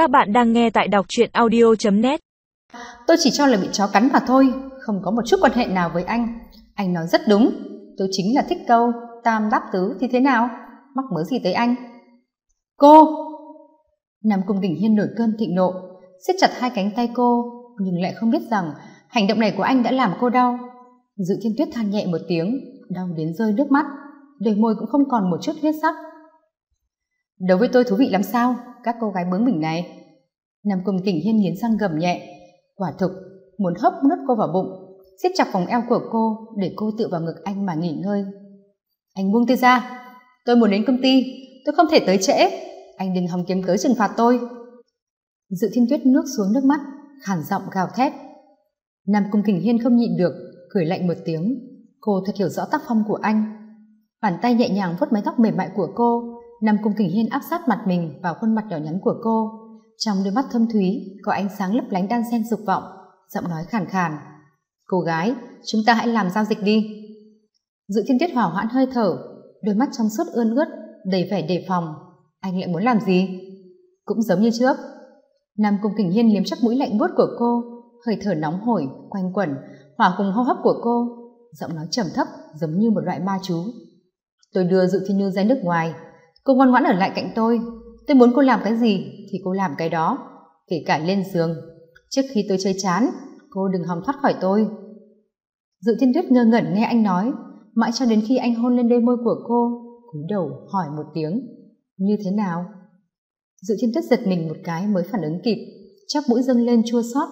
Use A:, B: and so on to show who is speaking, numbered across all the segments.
A: Các bạn đang nghe tại đọc truyện audio.net
B: Tôi chỉ cho là bị chó cắn mà thôi, không có một chút quan hệ nào với anh. Anh nói rất đúng, tôi chính là thích câu tam đáp tứ thì thế nào? Mắc mớ gì tới anh? Cô! Nam Cung Đình Hiên nổi cơn thịnh nộ, siết chặt hai cánh tay cô, nhưng lại không biết rằng hành động này của anh đã làm cô đau. Dự Thiên Tuyết than nhẹ một tiếng, đau đến rơi nước mắt, đôi môi cũng không còn một chút huyết sắc. Đối với tôi thú vị lắm sao, các cô gái bướng bỉnh này. Nam Cung Kình Hiên nghiến răng gầm nhẹ, quả thực muốn hấp nuốt cô vào bụng, siết chặt vòng eo của cô để cô tựa vào ngực anh mà nghỉ ngơi. Anh buông tay ra, tôi muốn đến công ty, tôi không thể tới trễ, anh đừng hòng kiếm cớ trừng phạt tôi. Dự Thiên Tuyết nước xuống nước mắt, khản giọng gào thét. Nam Cung Kình Hiên không nhịn được, cười lạnh một tiếng. Cô thật hiểu rõ tác phong của anh. Bàn tay nhẹ nhàng vuốt mái tóc mềm mại của cô, nằm cùng Kình Hiên áp sát mặt mình vào khuôn mặt nhỏ nhắn của cô. Trong đôi mắt thâm thúy có ánh sáng lấp lánh đan xen dục vọng, giọng nói khàn khàn. Cô gái, chúng ta hãy làm giao dịch đi. Dự thiên tiết hỏa hoãn hơi thở, đôi mắt trong suốt ươn ướt, đầy vẻ đề phòng. Anh lại muốn làm gì? Cũng giống như trước. Nam Cung Kình Hiên liếm chắc mũi lạnh buốt của cô, hơi thở nóng hổi, quanh quẩn, hòa cùng hô hấp của cô, giọng nói trầm thấp giống như một loại ma chú. Tôi đưa Dự Thiên Như ra nước ngoài, cô ngoan ngoãn ở lại cạnh tôi. Tôi muốn cô làm cái gì thì cô làm cái đó, kể cả lên giường. Trước khi tôi chơi chán, cô đừng hòng thoát khỏi tôi. Dự thiên tuyết ngơ ngẩn nghe anh nói, mãi cho đến khi anh hôn lên đôi môi của cô, cúi đầu hỏi một tiếng, như thế nào? Dự thiên tuyết giật mình một cái mới phản ứng kịp chắc mũi dâng lên chua xót,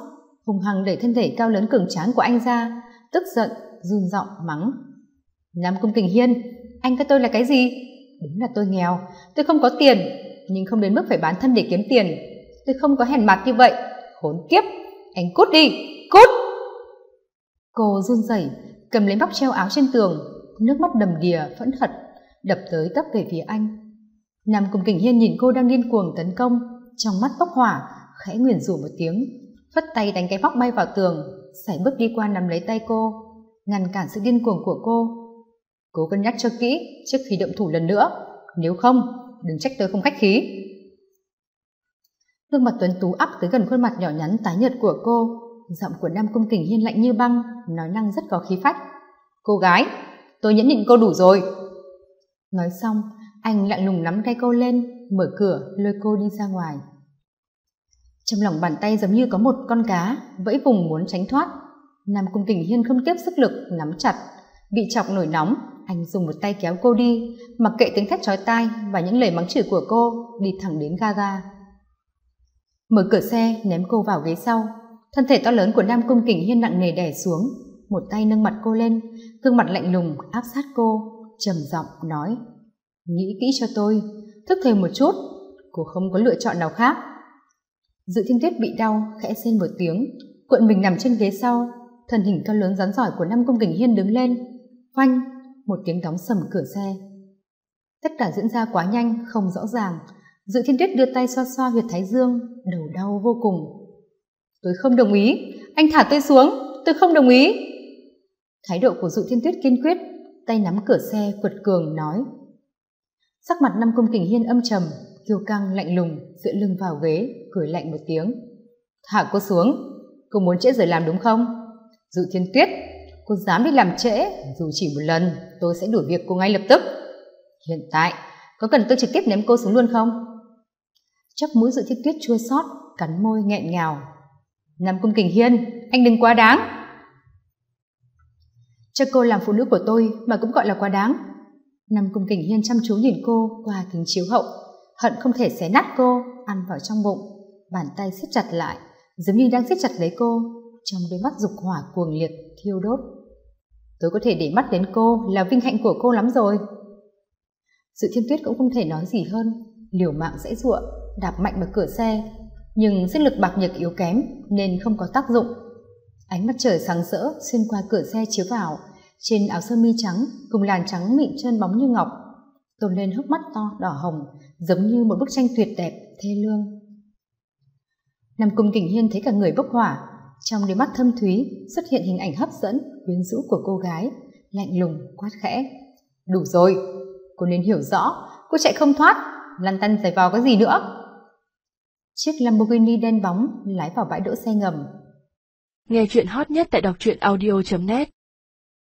B: hùng hằng đẩy thân thể cao lớn cường tráng của anh ra, tức giận, run giọng mắng, nam cung kình hiên, anh coi tôi là cái gì? Đúng là tôi nghèo. Tôi không có tiền, nhưng không đến mức phải bán thân để kiếm tiền. Tôi không có hèn mặt như vậy. Khốn kiếp! Anh cút đi! Cút! Cô run rẩy, cầm lấy bóc treo áo trên tường. Nước mắt đầm đìa phẫn hận đập tới tấp về phía anh. Nằm cùng kình hiên nhìn cô đang điên cuồng tấn công. Trong mắt bốc hỏa, khẽ nguyền rủa một tiếng, phất tay đánh cái bóc bay vào tường. Sải bước đi qua nắm lấy tay cô, ngăn cản sự điên cuồng của cô cố cân nhắc cho kỹ trước khi động thủ lần nữa. Nếu không, đừng trách tôi không khách khí. Gương mặt tuấn tú áp tới gần khuôn mặt nhỏ nhắn tái nhợt của cô, giọng của nam cung kình hiên lạnh như băng, nói năng rất có khí phách. Cô gái, tôi nhẫn nhịn cô đủ rồi. Nói xong, anh lạnh lùng nắm tay cô lên, mở cửa, lôi cô đi ra ngoài. Trong lòng bàn tay giống như có một con cá, vẫy vùng muốn tránh thoát. Nam cung kình hiên không tiếp sức lực, nắm chặt bị chọc nổi nóng, anh dùng một tay kéo cô đi, mặc kệ tiếng thét chói tai và những lời mắng chửi của cô, đi thẳng đến gaga. Mở cửa xe, ném cô vào ghế sau. Thân thể to lớn của nam cung kình hiên nặng nề đè xuống, một tay nâng mặt cô lên, gương mặt lạnh lùng áp sát cô, trầm giọng nói, nghĩ kỹ cho tôi, thức thêm một chút, cô không có lựa chọn nào khác. Dự thiên tuyết bị đau, khẽ xen một tiếng. Cuộn mình nằm trên ghế sau, thân hình to lớn rắn giỏi của nam cung kình hiên đứng lên Oanh, một tiếng đóng sầm cửa xe. Tất cả diễn ra quá nhanh không rõ ràng. Dự thiên tuyết đưa tay xoa xoa huyệt thái dương đầu đau vô cùng. Tôi không đồng ý. Anh thả tôi xuống. Tôi không đồng ý. Thái độ của dự thiên tuyết kiên quyết tay nắm cửa xe quật cường nói. Sắc mặt năm công kình hiên âm trầm kiêu căng lạnh lùng dựa lưng vào ghế cười lạnh một tiếng. Thả cô xuống. Cô muốn trễ giờ làm đúng không? Dự thiên tuyết cô dám đi làm trễ, dù chỉ một lần, tôi sẽ đuổi việc cô ngay lập tức. Hiện tại, có cần tôi trực tiếp ném cô xuống luôn không? Chắc mũi dự thiết tuyết chua xót, cắn môi nghẹn ngào. Nam cung kình hiên, anh đừng quá đáng. Cho cô làm phụ nữ của tôi, mà cũng gọi là quá đáng. Nam cung kình hiên chăm chú nhìn cô qua kính chiếu hậu, hận không thể xé nát cô, ăn vào trong bụng, bàn tay siết chặt lại, giống như đang siết chặt lấy cô, trong đôi mắt dục hỏa cuồng liệt, thiêu đốt tôi có thể để mắt đến cô là vinh hạnh của cô lắm rồi. Sự thiên tuyết cũng không thể nói gì hơn. Liều mạng dễ dụa đạp mạnh vào cửa xe. Nhưng sức lực bạc nhược yếu kém nên không có tác dụng. Ánh mặt trời sáng rỡ xuyên qua cửa xe chiếu vào. Trên áo sơ mi trắng cùng làn trắng mịn trơn bóng như ngọc. Tôn lên hốc mắt to đỏ hồng, giống như một bức tranh tuyệt đẹp, thê lương. Nằm cùng kình hiên thấy cả người bốc hỏa trong đôi mắt thâm thúy xuất hiện hình ảnh hấp dẫn, quyến rũ của cô gái, lạnh lùng, quát khẽ. Đủ rồi, cô nên hiểu rõ, cô chạy không thoát, lăn tăn giày vào cái gì nữa? Chiếc lamborghini đen bóng lái vào bãi đỗ xe ngầm.
A: Nghe chuyện hot nhất tại đọc truyện audio.net